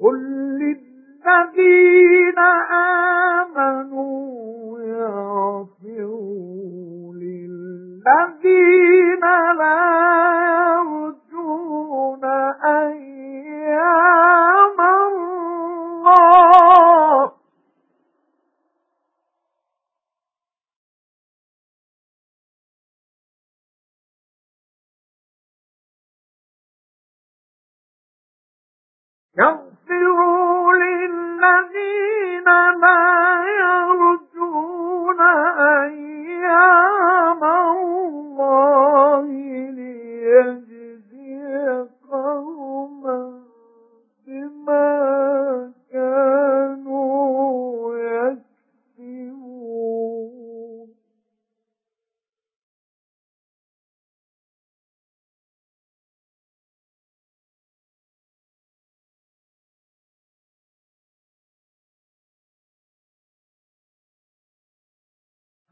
قُل لِّلَّذِينَ آمَنُوا يَغْفِرُوا لِلَّذِينَ لَا يَرْجُونَ أَيَّامَ اللَّهِ يَغْفِرُوا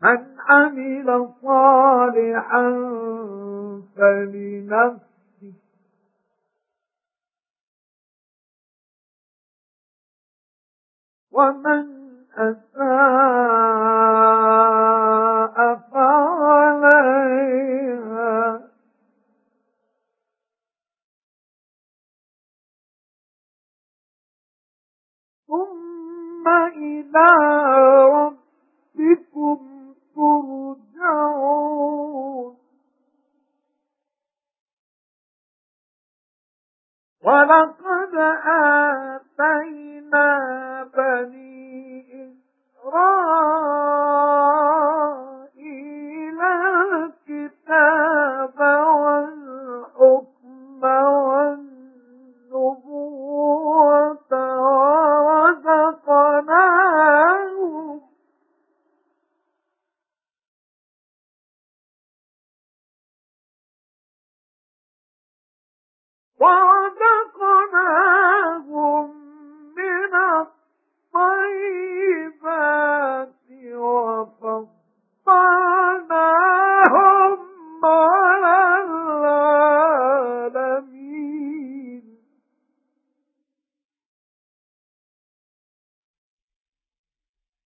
مَنْ عَمِلَ صَالِحًا فَلِنَفْسِهِ. وَمَنْ أَسَاءَ فَعَلَيْهَا. ثُمَّ إِلَى وَلَقَدْ آتَيْنَا بَنِي إِسْرَائِيلَ الْكِتَابَ وَالْحُكْمَ وَالنُّبُوَّةَ وَرَزَقْنَاهُمْ وَرَزَقْنَاهُمْ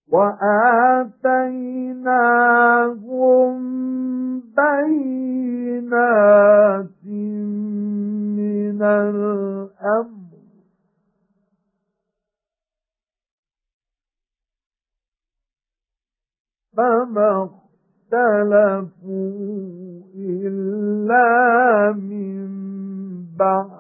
وَآتَيْنَاهُمْ بَيِّنَاتٍ مِنَ الْأَمْرِ. فَمَا اخْتَلَفُوا إِلَّا مِن بَعْدِ.